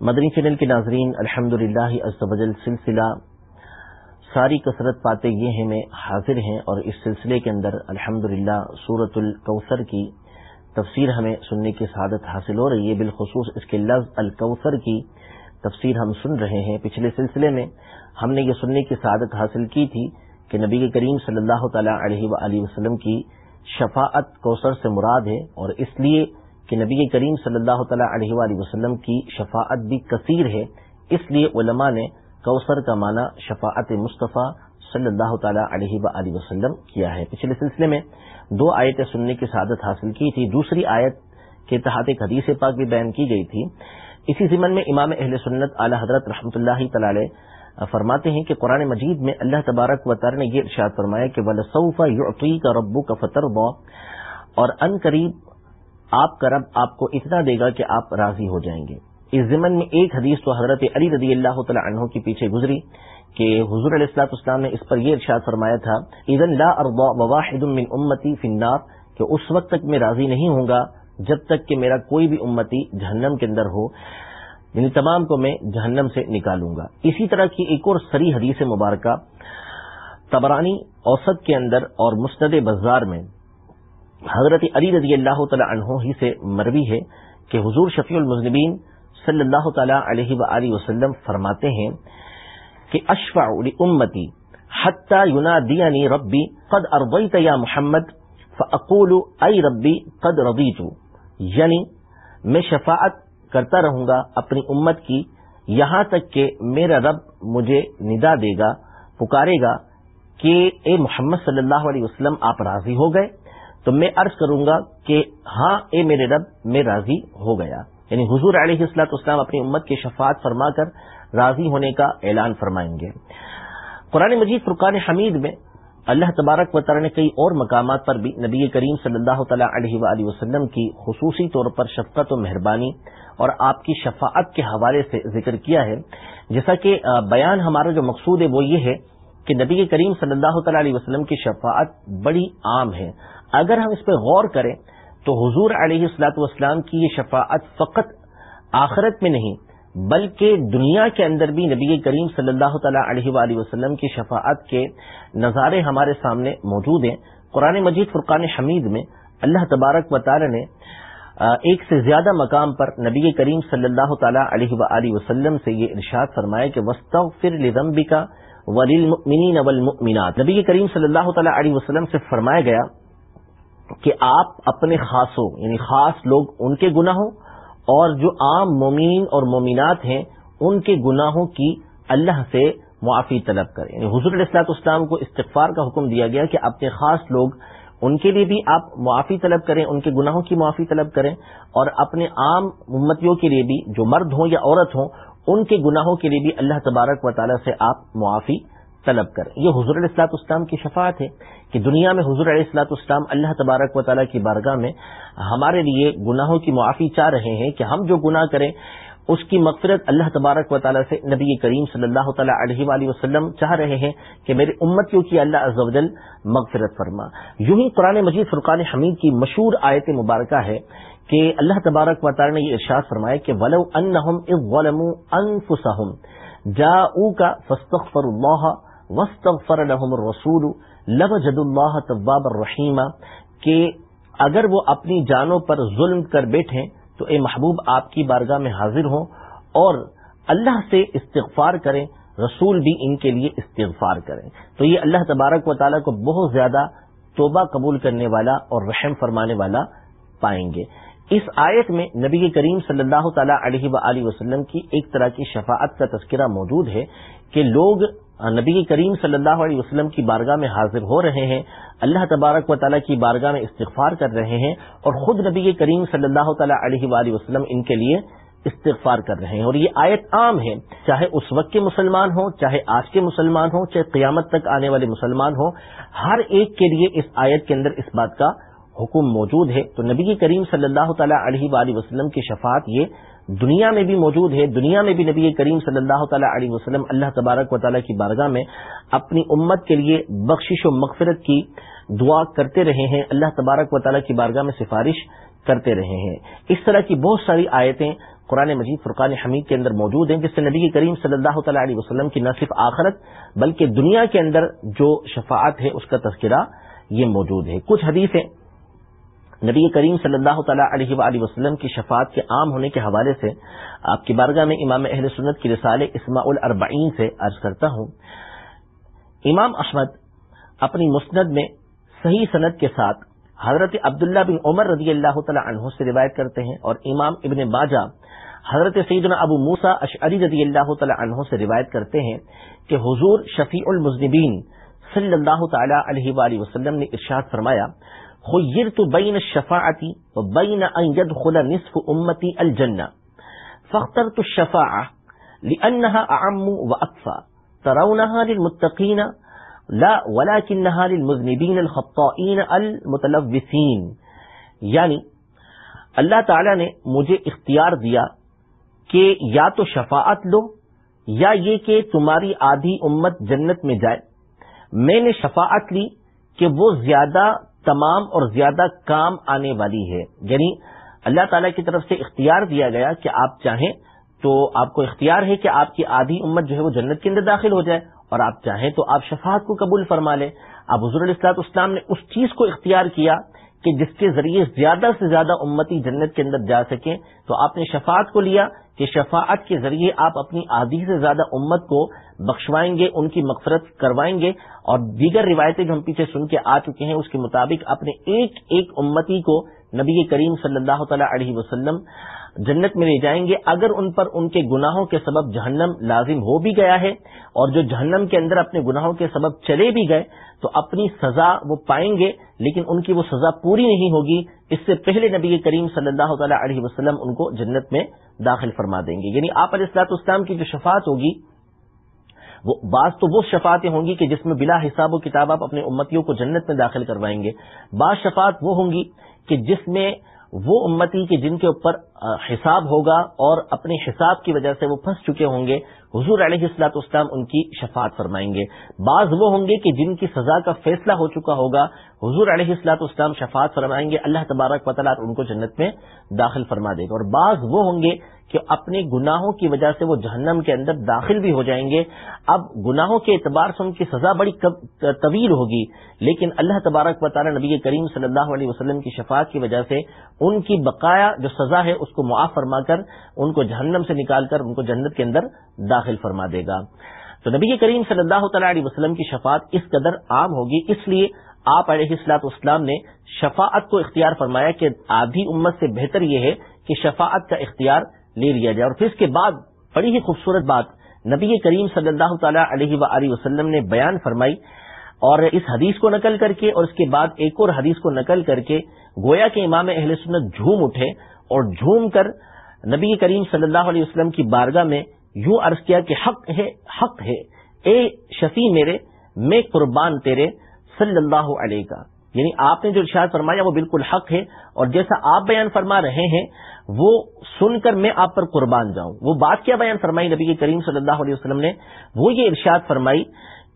مدنی channel کے ناظرین الحمد للہ سلسلہ۔ ساری کثرت پاتے یہ ہیں، میں حاضر ہیں اور اس سلسلے کے اندر الحمد للہ سورت الکوثر کی تفسیر ہمیں سننے کی سعادت حاصل ہو رہی ہے۔ بالخصوص اس کے لفظ الکوثر کی تفسیر ہم سن رہے ہیں۔ پچھلے سلسلے میں ہم نے یہ سننے کی سعادت حاصل کی تھی کہ نبی کریم صلی اللہ تعالی علیہ و وسلم کی شفاعت کوثر سے مراد ہے اور اس لیے کہ نبی کریم صلی اللہ تعالیٰ علیہ وآلہ وسلم کی شفاعت بھی کثیر ہے، اس لیے علماء نے کوثر کا معنی شفاعت مصطفیٰ صلی اللہ تعالیٰ علیہ و وسلم کیا ہے۔ پچھلے سلسلے میں دو آیتیں سننے کی سعادت حاصل کی تھی۔ دوسری آیت کے تحت ایک حدیث پاک بھی بیان کی گئی تھی۔ اسی ضمن میں امام اہل سنت اعلی حضرت رحمۃ اللہ تعالی فرماتے ہیں کہ قرآن مجید میں اللہ تبارک و تعالی نے یہ ارشاد فرمایا کہ یعطی کا ربو کا فتر اور ان قریب آپ کا رب آپ کو اتنا دے گا کہ آپ راضی ہو جائیں گے۔ اس ضمن میں ایک حدیث تو حضرت علی رضی اللہ تعالیٰ عنہ کے پیچھے گزری کہ حضور علیہ السلاط اسلام نے اس پر یہ ارشاد فرمایا تھا لا واحد من امتی فنار کہ اس وقت تک میں راضی نہیں ہوں گا جب تک کہ میرا کوئی بھی امتی جہنم کے اندر ہو یعنی تمام کو میں جہنم سے نکالوں گا۔ اسی طرح کی ایک اور سری حدیث مبارکہ تبرانی اوسط کے اندر اور مستد بازار میں حضرت علی رضی اللہ تعالی عنہ ہی سے مروی ہے کہ حضور شفیع المزنبین صلی اللہ تعالی علیہ و وسلم فرماتے ہیں کہ اشفع امتی حتی ینادینی ربی قد ارضیت یا محمد فاقول ای ربی قد رضیت یعنی میں شفاعت کرتا رہوں گا اپنی امت کی، یہاں تک کہ میرا رب مجھے ندا دے گا، پکارے گا کہ اے محمد صلی اللہ علیہ وسلم آپ راضی ہو گئے۔ تو میں عرض کروں گا کہ ہاں اے میرے رب، میں راضی ہو گیا۔ یعنی حضور علیہ السلاط اسلام اپنی امت کی شفاعت فرما کر راضی ہونے کا اعلان فرمائیں گے۔ قرآن مجید فرقان حمید میں اللہ تبارک و تعالی نے کئی اور مقامات پر بھی نبی کریم صلی اللہ تعالیٰ علیہ وآلہ وسلم کی خصوصی طور پر شفقت و مہربانی اور آپ کی شفاعت کے حوالے سے ذکر کیا ہے۔ جیسا کہ بیان ہمارا جو مقصود ہے وہ یہ ہے کہ نبی کریم صلی اللہ تعالی علیہ وسلم کی شفاعت بڑی عام ہے۔ اگر ہم اس پہ غور کریں تو حضور علیہ السلاط والسلام کی یہ شفاعت فقط آخرت میں نہیں، بلکہ دنیا کے اندر بھی نبی کریم صلی اللہ تعالی علیہ وآلہ وسلم کی شفاعت کے نظارے ہمارے سامنے موجود ہیں۔ قرآن مجید فرقان حمید میں اللہ تبارک و تعالی نے ایک سے زیادہ مقام پر نبی کریم صلی اللہ تعالی علیہ و وسلم سے یہ ارشاد فرمائے کہ وسط فر لمبی والمؤمنات۔ نبی کریم صلی اللہ تعالی علیہ وسلم سے فرمایا گیا کہ آپ اپنے خاصوں یعنی خاص لوگ ان کے گناہوں اور جو عام مومین اور مومنات ہیں، ان کے گناہوں کی اللہ سے معافی طلب کریں۔ یعنی حضور علیہ السلاط اسلام کو استغفار کا حکم دیا گیا کہ اپنے خاص لوگ ان کے لیے بھی آپ معافی طلب کریں، ان کے گناہوں کی معافی طلب کریں اور اپنے عام امتیوں کے لیے بھی جو مرد ہوں یا عورت ہوں ان کے گناہوں کے لیے بھی اللہ تبارک و تعالیٰ سے آپ معافی طلب کریں۔ یہ حضور علیہ السلاط اسلام کی شفاعت ہے کہ دنیا میں حضور علیہ السلاط اسلام اللہ تبارک و تعالیٰ کی بارگاہ میں ہمارے لیے گناہوں کی معافی چاہ رہے ہیں کہ ہم جو گناہ کریں، اس کی مغفرت اللہ تبارک و تعالیٰ سے نبی کریم صلی اللہ تعالیٰ علیہ وآلہ وسلم چاہ رہے ہیں کہ میرے امتیوں کی اللہ عز و جل مغفرت فرما۔ یوں ہی قرآن مجید فرقان حمید کی مشہور آیت مبارکہ ہے کہ اللہ تبارک و تعالی نے یہ ارشاد فرمایا کہ ولو انہم اذ ظلموا انفسہم جاؤ کا فاستغفر اللہ واستغفر لهم الرسول لوجد اللہ طباب الرحیم کہ اگر وہ اپنی جانوں پر ظلم کر بیٹھیں تو اے محبوب آپ کی بارگاہ میں حاضر ہوں اور اللہ سے استغفار کریں، رسول بھی ان کے لیے استغفار کریں۔ تو یہ اللہ تبارک و تعالیٰ کو بہت زیادہ توبہ قبول کرنے والا اور رحم فرمانے والا پائیں گے۔ اس آیت میں نبی کریم صلی اللہ تعالی علیہ و وسلم کی ایک طرح کی شفاعت کا تذکرہ موجود ہے کہ لوگ نبی کریم صلی اللہ علیہ وسلم کی بارگاہ میں حاضر ہو رہے ہیں، اللہ تبارک و تعالیٰ کی بارگاہ میں استغفار کر رہے ہیں اور خود نبی کریم صلی اللہ تعالی علیہ وآلہ وسلم ان کے لیے استغفار کر رہے ہیں۔ اور یہ آیت عام ہے، چاہے اس وقت کے مسلمان ہوں، چاہے آج کے مسلمان ہوں، چاہے قیامت تک آنے والے مسلمان ہوں، ہر ایک کے لیے اس آیت کے اندر اس بات کا حکم موجود ہے تو نبی کریم صلی اللہ تعالیٰ علیہ وآلہ وسلم کی شفاعت یہ دنیا میں بھی موجود ہے، دنیا میں بھی نبی کریم صلی اللہ تعالیٰ علیہ وسلم اللہ تبارک و تعالیٰ کی بارگاہ میں اپنی امت کے لیے بخشش و مغفرت کی دعا کرتے رہے ہیں، اللہ تبارک و تعالیٰ کی بارگاہ میں سفارش کرتے رہے ہیں۔ اس طرح کی بہت ساری آیتیں قرآن مجید فرقان حمید کے اندر موجود ہیں، جس سے نبی کریم صلی اللہ تعالیٰ علیہ وسلم کی نہ صرف آخرت بلکہ دنیا کے اندر جو شفاعت ہے، اس کا تذکرہ یہ موجود ہے۔ کچھ حدیثیں نبی کریم صلی اللہ تعالیٰ علیہ وآلہ وسلم کی شفاعت کے عام ہونے کے حوالے سے آپ کی بارگاہ میں امام اہل سنت کی رسال اسماع الاربعین سے عرض کرتا ہوں۔ امام احمد اپنی مسند میں صحیح صنعت کے ساتھ حضرت عبداللہ بن عمر رضی اللہ تعالیٰ عنہ سے روایت کرتے ہیں اور امام ابن باجہ حضرت سیدنا ابو موسا اشعری رضی اللہ تعالیٰ عنہ سے روایت کرتے ہیں کہ حضور شفیع المزنبین صلی اللہ تعالی علیہ وآلہ وسلم نے ارشاد فرمایا خیرت بین الشفاعتی و بین ان يدخل نصف امتی الجنہ فاخترت الشفاعہ لأنها اعم و اکفا ترونها للمتقین لا ولكنها للمذنبین الخطائین المتلوثین یعنی اللہ تعالی نے مجھے اختیار دیا کہ یا تو شفاعت لو یا یہ کہ تمہاری آدھی امت جنت میں جائے میں نے شفاعت لی کہ وہ زیادہ تمام اور زیادہ کام آنے والی ہے۔ یعنی اللہ تعالی کی طرف سے اختیار دیا گیا کہ آپ چاہیں تو آپ کو اختیار ہے کہ آپ کی آدھی امت جو ہے وہ جنت کے اندر داخل ہو جائے۔ اور آپ چاہیں تو آپ شفاعت کو قبول فرما لیں۔ اب حضور السلاط اسلام نے اس چیز کو اختیار کیا کہ جس کے ذریعے زیادہ سے زیادہ امتی جنت کے اندر جا سکیں، تو آپ نے شفاعت کو لیا کہ شفاعت کے ذریعے آپ اپنی آدھی سے زیادہ امت کو بخشوائیں گے، ان کی مغفرت کروائیں گے۔ اور دیگر روایتیں جو ہم پیچھے سن کے آ چکے ہیں، اس کے مطابق اپنے ایک ایک امتی کو نبی کریم صلی اللہ تعالی علیہ وسلم جنت میں لے جائیں گے اگر ان پر ان کے گناہوں کے سبب جہنم لازم ہو بھی گیا ہے اور جو جہنم کے اندر اپنے گناہوں کے سبب چلے بھی گئے، تو اپنی سزا وہ پائیں گے، لیکن ان کی وہ سزا پوری نہیں ہوگی۔ اس سے پہلے نبی کریم صلی اللہ تعالیٰ علیہ وسلم ان کو جنت میں داخل فرما دیں گے۔ یعنی آپ علیہ السلاط اسلام کی جو شفاعت ہوگی، وہ بعض تو وہ شفاعتیں ہوں گی کہ جس میں بلا حساب و کتاب آپ اپنے امتیوں کو جنت میں داخل کروائیں گے۔ بعض شفاعت وہ ہوں گی کہ جس میں وہ امتی کے جن کے اوپر حساب ہوگا اور اپنے حساب کی وجہ سے وہ پھنس چکے ہوں گے۔ حضور علیہ السلاط اسلام ان کی شفاعت فرمائیں گے۔ بعض وہ ہوں گے کہ جن کی سزا کا فیصلہ ہو چکا ہوگا، حضور علیہ السلاط اسلام شفاعت فرمائیں گے۔ اللہ تبارک وطلاط ان کو جنت میں داخل فرما دے گا۔ اور بعض وہ ہوں گے کہ اپنے گناہوں کی وجہ سے وہ جہنم کے اندر داخل بھی ہو جائیں گے۔ اب گناہوں کے اعتبار سے ان کی سزا بڑی طویل ہوگی، لیکن اللہ تبارک و تعالی نبی کریم صلی اللہ علیہ وسلم کی شفاعت کی وجہ سے ان کی بقایا جو سزا ہے اس کو معاف فرما کر ان کو جہنم سے نکال کر ان کو جنت کے اندر داخل فرما دے گا۔ تو نبی کریم صلی اللہ تعالی علیہ وسلم کی شفاعت اس قدر عام ہوگی، اس لیے آپ علیہ السلاط اسلام نے شفاعت کو اختیار فرمایا کہ آدھی امت سے بہتر یہ ہے کہ شفاعت کا اختیار لے لیا جائے۔ اور پھر اس کے بعد بڑی ہی خوبصورت بات نبی کریم صلی اللہ تعالی علیہ و وسلم نے بیان فرمائی اور اس حدیث کو نقل کر کے اور اس کے بعد ایک اور حدیث کو نقل کر کے گویا کے امام اہل سنت جھوم اٹھے اور جھوم کر نبی کریم صلی اللہ علیہ وسلم کی بارگاہ میں یوں عرض کیا کہ حق ہے حق ہے۔ اے شفیع میرے، میں قربان تیرے صلی اللہ علیہ کا۔ یعنی آپ نے جو ارشاد فرمایا وہ بالکل حق ہے اور جیسا آپ بیان فرما رہے ہیں، وہ سن کر میں آپ پر قربان جاؤں۔ وہ بات کیا بیان فرمائی نبی کریم صلی اللہ علیہ وسلم نے؟ وہ یہ ارشاد فرمائی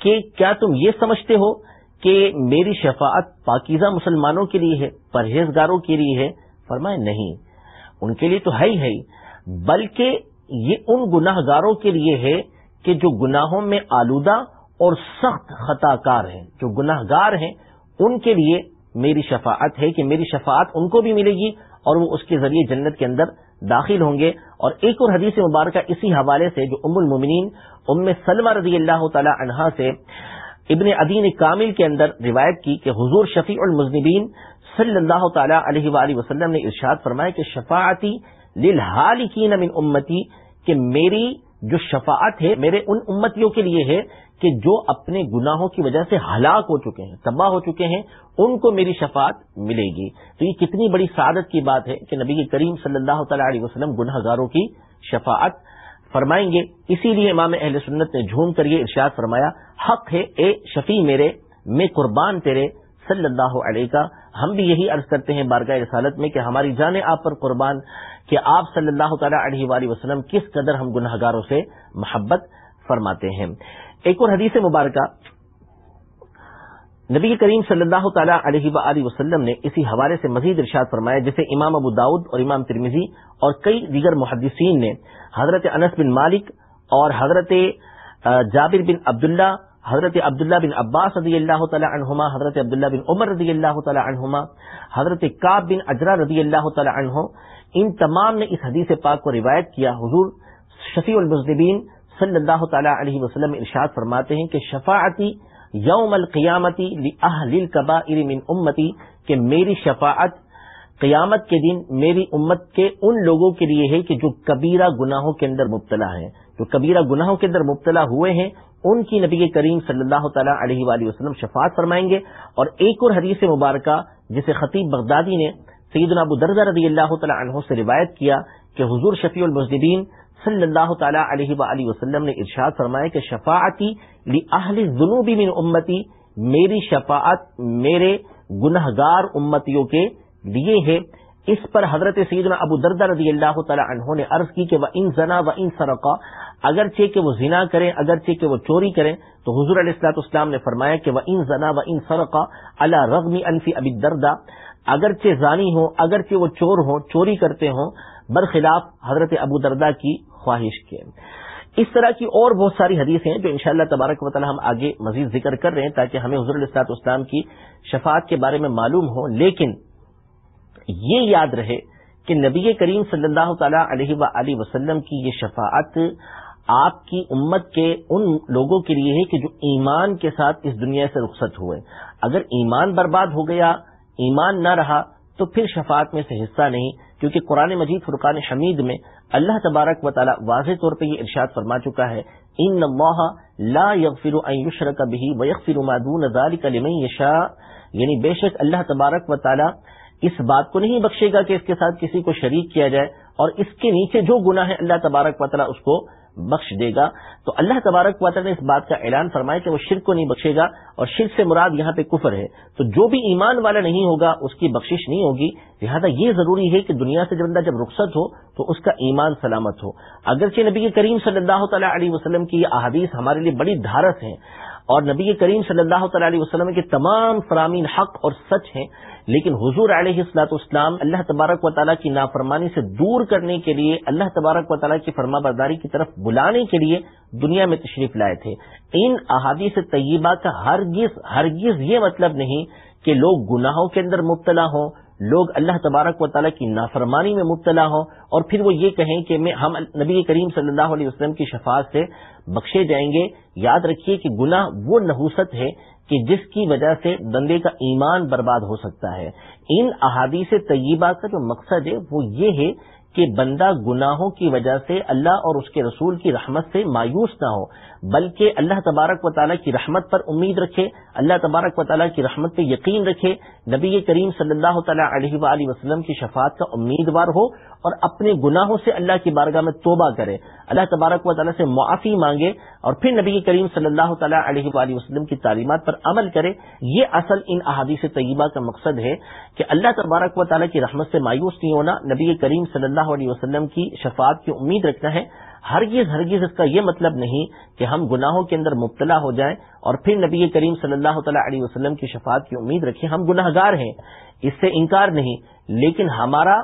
کہ کیا تم یہ سمجھتے ہو کہ میری شفاعت پاکیزہ مسلمانوں کے لیے ہے، پرہیزگاروں کے لیے ہے؟ فرمائے، نہیں۔ ان کے لیے تو ہے ہی، ہے بلکہ یہ ان گناہ گاروں کے لیے ہے کہ جو گناہوں میں آلودہ اور سخت خطا کار ہیں، جو گناہ گار ہیں، ان کے لیے میری شفاعت ہے کہ میری شفاعت ان کو بھی ملے گی اور وہ اس کے ذریعے جنت کے اندر داخل ہوں گے۔ اور ایک اور حدیث مبارکہ اسی حوالے سے جو ام المومنین، ام سلمہ رضی اللہ تعالی عنہا سے ابن ادین کامل کے اندر روایت کی کہ حضور شفیع المزنبین صلی اللہ تعالی علیہ وآلہ وسلم نے ارشاد فرمایا کہ شفاعتی للحالکین من امتی کہ میری جو شفاعت ہے میرے ان امتیوں کے لیے ہے کہ جو اپنے گناہوں کی وجہ سے ہلاک ہو چکے ہیں، تباہ ہو چکے ہیں، ان کو میری شفاعت ملے گی۔ تو یہ کتنی بڑی سعادت کی بات ہے کہ نبی کریم صلی اللہ تعالی علیہ وسلم گناہ گاروں کی شفاعت فرمائیں گے۔ اسی لیے امام اہل سنت نے جھوم کر یہ ارشاد فرمایا، حق ہے، اے شفیع میرے، میں قربان تیرے، صلی اللہ علیہ کا ہم بھی یہی عرض کرتے ہیں بارگاہ رسالت میں کہ ہماری جانیں آپ پر قربان کہ آپ صلی اللہ تعالیٰ علیہ وآلہ وسلم کس قدر ہم گناہ گاروں سے محبت فرماتے ہیں۔ ایک اور حدیث مبارکہ۔ نبی کریم صلی اللہ تعالیٰ علیہ وآلہ وسلم نے اسی حوالے سے مزید ارشاد فرمایا جسے امام ابو داود اور امام ترمیزی اور کئی دیگر محدثین نے حضرت انس بن مالک اور حضرت جابر بن عبداللہ حضرت عبداللہ بن عباس رضی اللہ تعالیٰ عنہما، حضرت عبداللہ بن عمر رضی اللہ تعالیٰ عنہما، حضرت کاب بن اجرا رضی اللہ تعالیٰ عنہ، ان تمام نے اس حدیث پاک کو روایت کیا۔ حضور شفیع المزدبین صلی اللہ تعالیٰ علیہ وسلم ارشاد فرماتے ہیں کہ شفاعتی یوم القیامتی من امتی، کہ میری شفاعت قیامت کے دن میری امت کے ان لوگوں کے لیے ہے کہ جو کبیرہ گناہوں کے اندر مبتلا ہیں۔ جو کبیرہ گناہوں کے اندر مبتلا ہوئے ہیں، ان کی نبی کریم صلی اللہ تعالیٰ علیہ وآلہ وسلم شفاعت فرمائیں گے۔ اور ایک اور حدیث مبارکہ، جسے خطیب بغدادی نے سیدنا ابو درزہ رضی اللہ تعالیٰ عنہ سے روایت کیا کہ حضور شفیع المزدین صلی اللہ تعالیٰ علیہ وآلہ وسلم نے ارشاد فرمایا کہ شفاعتی جنوبی من امتی، میری شفاعت میرے گنہ گار امتیوں کے لیے ہے۔ اس پر حضرت سیدنا ابو دردہ رضی اللہ تعالیٰ عنہ نے عرض کی کہ وہ ان زنا و ان سرقا اگرچہ کہ وہ زنا کریں، اگرچہ کہ وہ چوری کریں، تو حضور علیہ السلاط اسلام نے فرمایا کہ وہ ان زنا و ان سرقا اللہ رغمی انفی ابی دردہ اگرچہ زانی ہوں، اگرچہ وہ چور ہوں، چوری کرتے ہوں، برخلاف حضرت ابو دردا کی خواہش کے۔ اس طرح کی اور بہت ساری حدیث ہیں جو انشاءاللہ تبارک و تعالی ہم آگے مزید ذکر کر رہے ہیں تاکہ ہمیں حضور السلاط اسلام کی شفاعت کے بارے میں معلوم ہو، لیکن یہ یاد رہے کہ نبی کریم صلی اللہ تعالی علیہ و وسلم کی یہ شفاعت آپ کی امت کے ان لوگوں کے لیے ہے کہ جو ایمان کے ساتھ اس دنیا سے رخصت ہوئے۔ اگر ایمان برباد ہو گیا، ایمان نہ رہا، تو پھر شفاعت میں سے حصہ نہیں، کیونکہ قرآن مجید فرقان حمید میں اللہ تبارک و تعالی واضح طور پہ یہ ارشاد فرما چکا ہے، ان اللہ لا یغفر ان یشرک به ویغفر ما دون ذلك لمن یشاء. یعنی بے شک اللہ تبارک و تعالی اس بات کو نہیں بخشے گا کہ اس کے ساتھ کسی کو شریک کیا جائے اور اس کے نیچے جو گناہ ہے اللہ تبارک و تعالیٰ اس کو بخش دے گا۔ تو اللہ تبارک و تعالیٰ نے اس بات کا اعلان فرمایا کہ وہ شرک کو نہیں بخشے گا اور شرک سے مراد یہاں پہ کفر ہے۔ تو جو بھی ایمان والا نہیں ہوگا اس کی بخشش نہیں ہوگی۔ لہٰذا یہ ضروری ہے کہ دنیا سے جب بندہ جب رخصت ہو تو اس کا ایمان سلامت ہو۔ اگرچہ نبی کریم صلی اللہ تعالیٰ علیہ وسلم کی یہ احادیث ہمارے لیے بڑی دھارس ہیں اور نبی کریم صلی اللہ تعالیٰ علیہ وسلم کے تمام فرامین حق اور سچ ہیں، لیکن حضور علیہ السلاط اسلام اللہ تبارک و تعالیٰ کی نافرمانی سے دور کرنے کے لیے، اللہ تبارک و تعالیٰ کی فرما برداری کی طرف بلانے کے لیے دنیا میں تشریف لائے تھے۔ ان احادیث طیبہ کا ہرگز ہرگز یہ مطلب نہیں کہ لوگ گناہوں کے اندر مبتلا ہوں لوگ اللہ تبارک و تعالیٰ کی نافرمانی میں مبتلا ہوں اور پھر وہ یہ کہیں کہ میں ہم نبی کریم صلی اللہ علیہ وسلم کی شفاعت سے بخشے جائیں گے۔ یاد رکھیے کہ گناہ وہ نحوست ہے کہ جس کی وجہ سے بندے کا ایمان برباد ہو سکتا ہے۔ ان احادیث طیبہ کا جو مقصد ہے وہ یہ ہے کہ بندہ گناہوں کی وجہ سے اللہ اور اس کے رسول کی رحمت سے مایوس نہ ہو، بلکہ اللہ تبارک و تعالیٰ کی رحمت پر امید رکھے، اللہ تبارک و تعالیٰ کی رحمت پہ یقین رکھے۔ نبی کریم صلی اللہ تعالیٰ علیہ وآلہ وسلم کی شفاعت کا امیدوار ہو اور اپنے گناہوں سے اللہ کی بارگاہ میں توبہ کرے۔ اللہ تبارک و تعالیٰ سے معافی مانگے اور پھر نبی کریم صلی اللہ تعالیٰ علیہ وآلہ وسلم کی تعلیمات پر عمل کرے۔ یہ اصل ان احادیث طیبہ کا مقصد ہے کہ اللہ تبارک و تعالیٰ کی رحمت سے مایوس نہیں ہونا، نبی کریم صلی اللہ علیہ وسلم کی شفاعت کی امید رکھنا ہے۔ ہرگز ہرگز اس کا یہ مطلب نہیں کہ ہم گناہوں کے اندر مبتلا ہو جائیں اور پھر نبی کریم صلی اللہ تعالیٰ علیہ وسلم کی شفاعت کی امید رکھیں ہم گناہ گار ہیں، اس سے انکار نہیں، لیکن ہمارا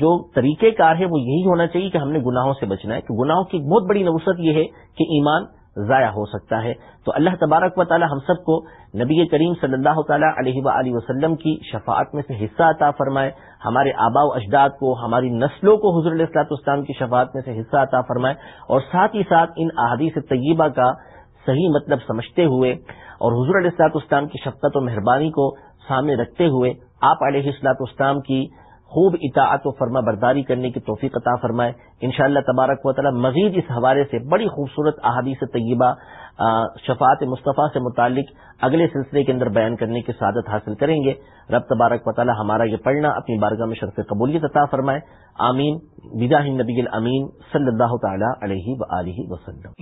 جو طریقہ کار ہے وہ یہی ہونا چاہیے کہ ہم نے گناہوں سے بچنا ہے، کہ گناہوں کی بہت بڑی نوسط یہ ہے کہ ایمان ضائع ہو سکتا ہے۔ تو اللہ تبارک و تعالی ہم سب کو نبی کریم صلی اللہ تعالیٰ علیہ و وسلم کی شفاعت میں سے حصہ عطا فرمائے، ہمارے آبا و اجداد کو، ہماری نسلوں کو حضر السلاط اسلام کی شفاعت میں سے حصہ عطا فرمائے۔ اور ساتھ ہی ساتھ ان احادیث طیبہ کا صحیح مطلب سمجھتے ہوئے اور حضور علیہ السلاط اسلام کی شفقت و مہربانی کو سامنے رکھتے ہوئے، آپ علیہ السلاط اسلام کی خوب اطاعت و فرما برداری کرنے کی توفیق عطا فرمائے۔ انشاءاللہ تبارک و تعالی مزید اس حوالے سے بڑی خوبصورت احادیث طیبہ شفاعت مصطفیٰ سے متعلق اگلے سلسلے کے اندر بیان کرنے کی سعادت حاصل کریں گے۔ رب تبارک و تعالی ہمارا یہ پڑھنا اپنی بارگاہ میں شرف قبولیت عطا فرمائے۔ آمین۔ بدا نبی الامین صلی اللہ تعالی علیہ و وسلم